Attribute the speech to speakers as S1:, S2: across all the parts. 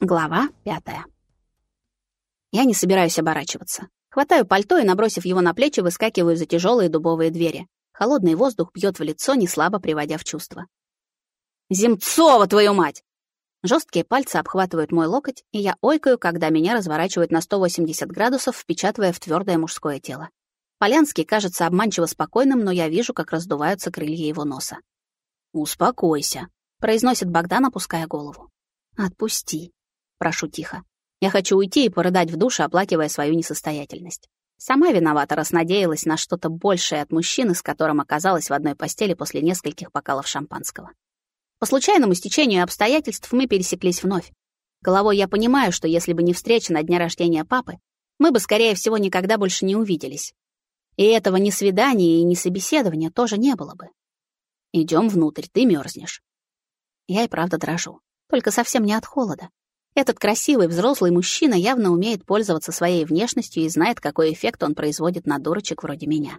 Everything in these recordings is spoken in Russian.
S1: Глава пятая. Я не собираюсь оборачиваться. Хватаю пальто и, набросив его на плечи, выскакиваю за тяжелые дубовые двери. Холодный воздух бьет в лицо, неслабо приводя в чувство. «Земцова, твою мать!» Жесткие пальцы обхватывают мой локоть, и я ойкаю, когда меня разворачивают на 180 градусов, впечатывая в твердое мужское тело. Полянский кажется обманчиво спокойным, но я вижу, как раздуваются крылья его носа. «Успокойся», — произносит Богдан, опуская голову. «Отпусти», Прошу тихо. Я хочу уйти и порыдать в душе, оплакивая свою несостоятельность. Сама виновата, раз надеялась на что-то большее от мужчины, с которым оказалась в одной постели после нескольких бокалов шампанского. По случайному стечению обстоятельств мы пересеклись вновь. Головой я понимаю, что если бы не встреча на дне рождения папы, мы бы, скорее всего, никогда больше не увиделись. И этого ни свидания и ни собеседования тоже не было бы. Идем внутрь, ты мерзнешь. Я и правда дрожу, только совсем не от холода. Этот красивый взрослый мужчина явно умеет пользоваться своей внешностью и знает, какой эффект он производит на дурочек вроде меня.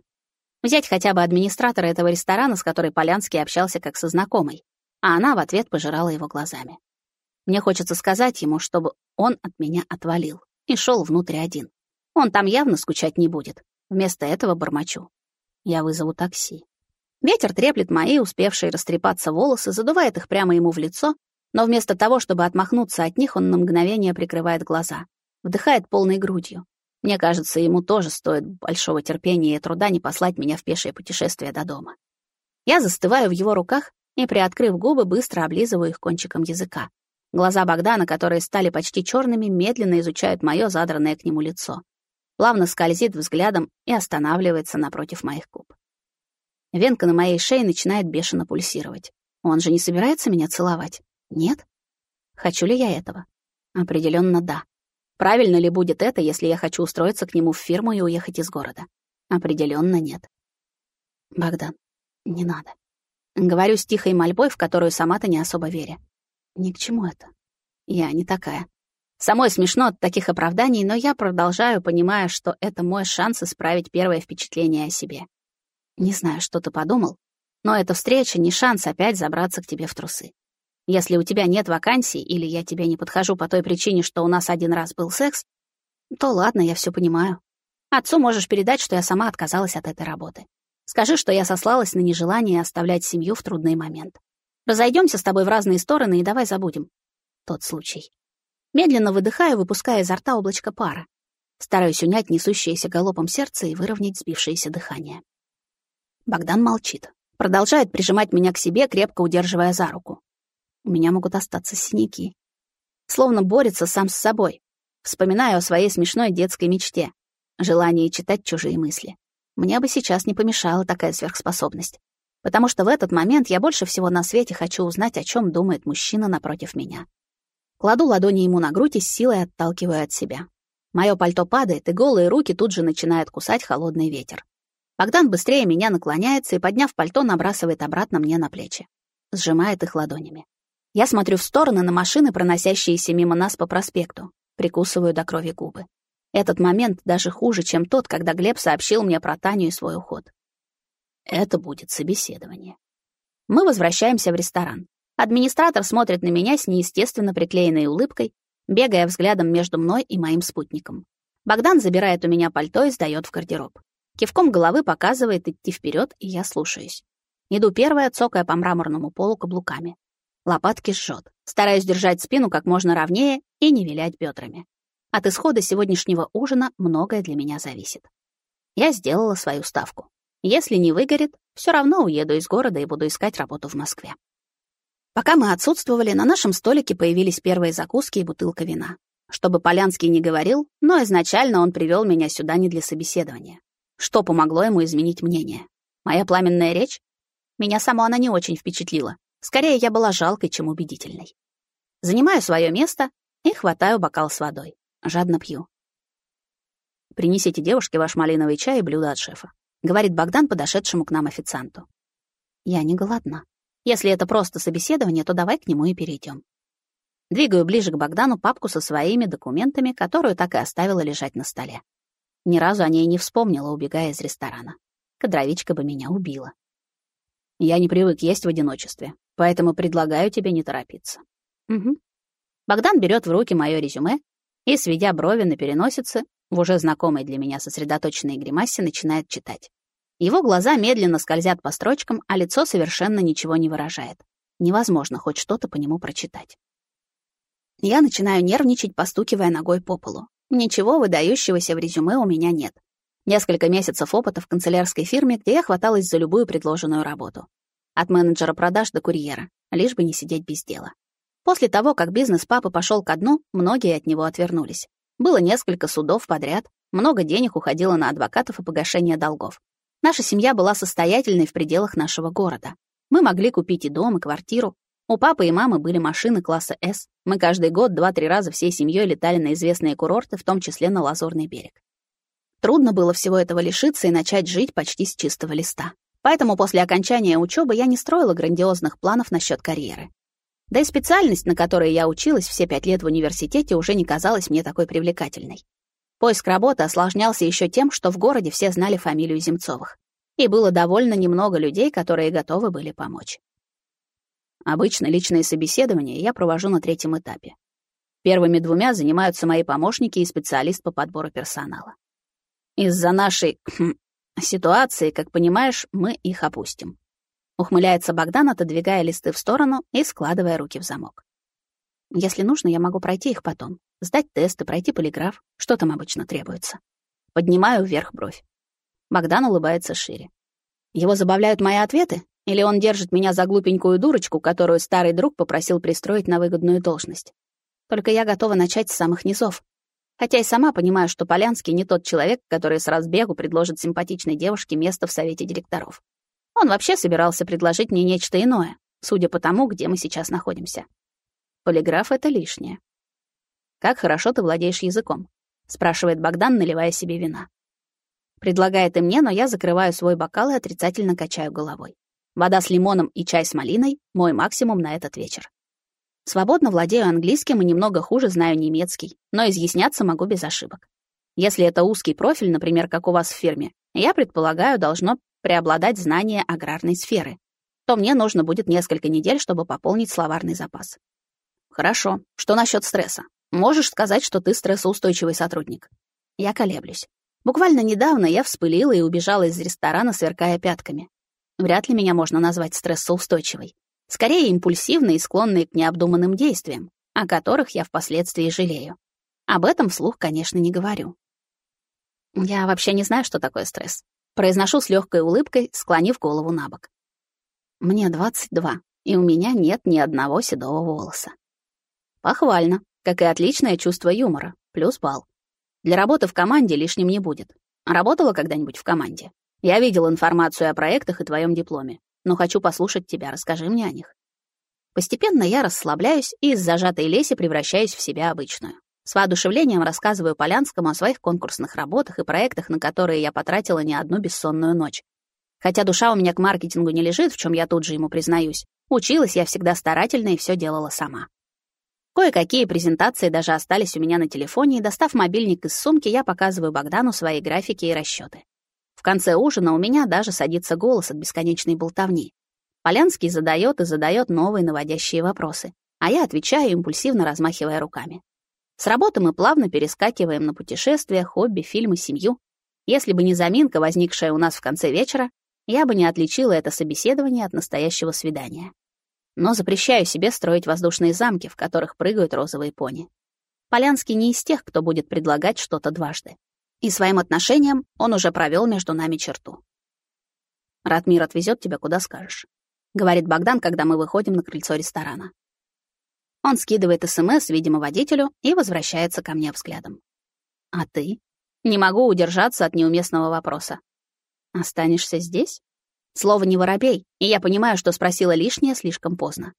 S1: Взять хотя бы администратора этого ресторана, с которой Полянский общался как со знакомой, а она в ответ пожирала его глазами. Мне хочется сказать ему, чтобы он от меня отвалил и шел внутрь один. Он там явно скучать не будет. Вместо этого бормочу. Я вызову такси. Ветер треплет мои, успевшие растрепаться волосы, задувает их прямо ему в лицо, но вместо того, чтобы отмахнуться от них, он на мгновение прикрывает глаза. Вдыхает полной грудью. Мне кажется, ему тоже стоит большого терпения и труда не послать меня в пешее путешествие до дома. Я застываю в его руках и, приоткрыв губы, быстро облизываю их кончиком языка. Глаза Богдана, которые стали почти черными, медленно изучают мое задранное к нему лицо. Плавно скользит взглядом и останавливается напротив моих губ. Венка на моей шее начинает бешено пульсировать. Он же не собирается меня целовать. Нет? Хочу ли я этого? Определенно да. Правильно ли будет это, если я хочу устроиться к нему в фирму и уехать из города? Определенно нет. Богдан, не надо. Говорю с тихой мольбой, в которую сама-то не особо веря. Ни к чему это. Я не такая. Самой смешно от таких оправданий, но я продолжаю, понимая, что это мой шанс исправить первое впечатление о себе. Не знаю, что ты подумал, но эта встреча не шанс опять забраться к тебе в трусы. Если у тебя нет вакансий или я тебе не подхожу по той причине, что у нас один раз был секс, то ладно, я все понимаю. Отцу можешь передать, что я сама отказалась от этой работы. Скажи, что я сослалась на нежелание оставлять семью в трудный момент. Разойдемся с тобой в разные стороны и давай забудем тот случай. Медленно выдыхаю, выпуская изо рта облачко пара. Стараюсь унять несущееся галопом сердце и выровнять сбившееся дыхание. Богдан молчит. Продолжает прижимать меня к себе, крепко удерживая за руку. У меня могут остаться синяки. Словно борется сам с собой. Вспоминаю о своей смешной детской мечте. Желании читать чужие мысли. Мне бы сейчас не помешала такая сверхспособность. Потому что в этот момент я больше всего на свете хочу узнать, о чем думает мужчина напротив меня. Кладу ладони ему на грудь и с силой отталкиваю от себя. Мое пальто падает, и голые руки тут же начинают кусать холодный ветер. Богдан быстрее меня наклоняется и, подняв пальто, набрасывает обратно мне на плечи. Сжимает их ладонями. Я смотрю в стороны на машины, проносящиеся мимо нас по проспекту. Прикусываю до крови губы. Этот момент даже хуже, чем тот, когда Глеб сообщил мне про Таню и свой уход. Это будет собеседование. Мы возвращаемся в ресторан. Администратор смотрит на меня с неестественно приклеенной улыбкой, бегая взглядом между мной и моим спутником. Богдан забирает у меня пальто и сдаёт в гардероб. Кивком головы показывает идти вперед, и я слушаюсь. Иду первая, цокая по мраморному полу каблуками. Лопатки жжет. Стараюсь держать спину как можно ровнее и не вилять бедрами. От исхода сегодняшнего ужина многое для меня зависит. Я сделала свою ставку. Если не выгорит, все равно уеду из города и буду искать работу в Москве. Пока мы отсутствовали, на нашем столике появились первые закуски и бутылка вина. Чтобы Полянский не говорил, но изначально он привел меня сюда не для собеседования. Что помогло ему изменить мнение? Моя пламенная речь? Меня само она не очень впечатлила. Скорее, я была жалкой, чем убедительной. Занимаю свое место и хватаю бокал с водой. Жадно пью. «Принесите девушке ваш малиновый чай и блюдо от шефа», — говорит Богдан подошедшему к нам официанту. «Я не голодна. Если это просто собеседование, то давай к нему и перейдем. Двигаю ближе к Богдану папку со своими документами, которую так и оставила лежать на столе. Ни разу о ней не вспомнила, убегая из ресторана. Кадровичка бы меня убила. Я не привык есть в одиночестве, поэтому предлагаю тебе не торопиться. Угу. Богдан берет в руки мое резюме и, сведя брови на переносице, в уже знакомой для меня сосредоточенной гримасе начинает читать. Его глаза медленно скользят по строчкам, а лицо совершенно ничего не выражает. Невозможно хоть что-то по нему прочитать. Я начинаю нервничать, постукивая ногой по полу. Ничего выдающегося в резюме у меня нет. Несколько месяцев опыта в канцелярской фирме, где я хваталась за любую предложенную работу. От менеджера продаж до курьера, лишь бы не сидеть без дела. После того, как бизнес папы пошел ко дну, многие от него отвернулись. Было несколько судов подряд, много денег уходило на адвокатов и погашение долгов. Наша семья была состоятельной в пределах нашего города. Мы могли купить и дом, и квартиру. У папы и мамы были машины класса «С». Мы каждый год два-три раза всей семьей летали на известные курорты, в том числе на Лазурный берег. Трудно было всего этого лишиться и начать жить почти с чистого листа. Поэтому после окончания учебы я не строила грандиозных планов насчет карьеры. Да и специальность, на которой я училась все пять лет в университете, уже не казалась мне такой привлекательной. Поиск работы осложнялся еще тем, что в городе все знали фамилию Земцовых. И было довольно немного людей, которые готовы были помочь. Обычно личные собеседования я провожу на третьем этапе. Первыми двумя занимаются мои помощники и специалист по подбору персонала. Из-за нашей хм, ситуации, как понимаешь, мы их опустим. Ухмыляется Богдан, отодвигая листы в сторону и складывая руки в замок. Если нужно, я могу пройти их потом. Сдать тесты, пройти полиграф. Что там обычно требуется? Поднимаю вверх бровь. Богдан улыбается шире. Его забавляют мои ответы? Или он держит меня за глупенькую дурочку, которую старый друг попросил пристроить на выгодную должность? Только я готова начать с самых низов. Хотя и сама понимаю, что Полянский не тот человек, который с разбегу предложит симпатичной девушке место в совете директоров. Он вообще собирался предложить мне нечто иное, судя по тому, где мы сейчас находимся. Полиграф — это лишнее. «Как хорошо ты владеешь языком?» — спрашивает Богдан, наливая себе вина. Предлагает и мне, но я закрываю свой бокал и отрицательно качаю головой. Вода с лимоном и чай с малиной — мой максимум на этот вечер. Свободно владею английским и немного хуже знаю немецкий, но изъясняться могу без ошибок. Если это узкий профиль, например, как у вас в фирме, я предполагаю, должно преобладать знание аграрной сферы, то мне нужно будет несколько недель, чтобы пополнить словарный запас. Хорошо. Что насчет стресса? Можешь сказать, что ты стрессоустойчивый сотрудник? Я колеблюсь. Буквально недавно я вспылила и убежала из ресторана, сверкая пятками. Вряд ли меня можно назвать стрессоустойчивой скорее импульсивные и склонные к необдуманным действиям, о которых я впоследствии жалею. Об этом вслух, конечно, не говорю. Я вообще не знаю, что такое стресс. Произношу с легкой улыбкой, склонив голову на бок. Мне 22, и у меня нет ни одного седого волоса. Похвально, как и отличное чувство юмора, плюс балл. Для работы в команде лишним не будет. Работала когда-нибудь в команде? Я видел информацию о проектах и твоем дипломе но хочу послушать тебя, расскажи мне о них. Постепенно я расслабляюсь и из зажатой леси превращаюсь в себя обычную. С воодушевлением рассказываю Полянскому о своих конкурсных работах и проектах, на которые я потратила не одну бессонную ночь. Хотя душа у меня к маркетингу не лежит, в чем я тут же ему признаюсь. Училась я всегда старательно и все делала сама. Кое-какие презентации даже остались у меня на телефоне, и, достав мобильник из сумки, я показываю Богдану свои графики и расчеты. В конце ужина у меня даже садится голос от бесконечной болтовни. Полянский задает и задает новые наводящие вопросы, а я отвечаю, импульсивно размахивая руками. С работы мы плавно перескакиваем на путешествия, хобби, фильмы, семью. Если бы не заминка, возникшая у нас в конце вечера, я бы не отличила это собеседование от настоящего свидания. Но запрещаю себе строить воздушные замки, в которых прыгают розовые пони. Полянский не из тех, кто будет предлагать что-то дважды и своим отношением он уже провел между нами черту. «Ратмир отвезет тебя, куда скажешь», — говорит Богдан, когда мы выходим на крыльцо ресторана. Он скидывает СМС, видимо, водителю, и возвращается ко мне взглядом. «А ты?» Не могу удержаться от неуместного вопроса. «Останешься здесь?» Слово не воробей, и я понимаю, что спросила лишнее слишком поздно.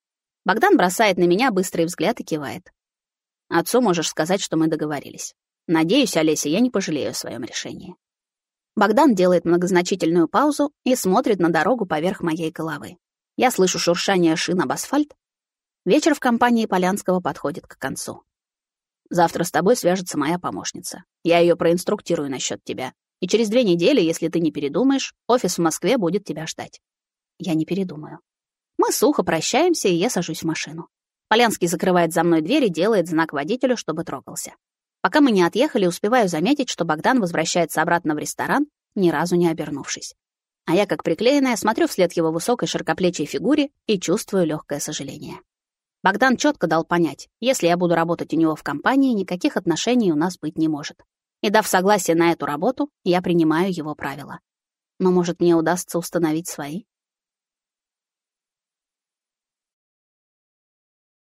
S1: Богдан бросает на меня быстрый взгляд и кивает. «Отцу можешь сказать, что мы договорились. Надеюсь, Олеся, я не пожалею о своем решении. Богдан делает многозначительную паузу и смотрит на дорогу поверх моей головы. Я слышу шуршание шин об асфальт. Вечер в компании Полянского подходит к концу. Завтра с тобой свяжется моя помощница. Я ее проинструктирую насчет тебя. И через две недели, если ты не передумаешь, офис в Москве будет тебя ждать. Я не передумаю. Мы сухо прощаемся, и я сажусь в машину. Полянский закрывает за мной дверь и делает знак водителю, чтобы трогался. Пока мы не отъехали, успеваю заметить, что Богдан возвращается обратно в ресторан, ни разу не обернувшись. А я, как приклеенная, смотрю вслед его высокой широкоплечей фигуре и чувствую легкое сожаление. Богдан четко дал понять, если я буду работать у него в компании, никаких отношений у нас быть не может. И дав согласие на эту работу, я принимаю его правила. Но, может, мне удастся установить свои?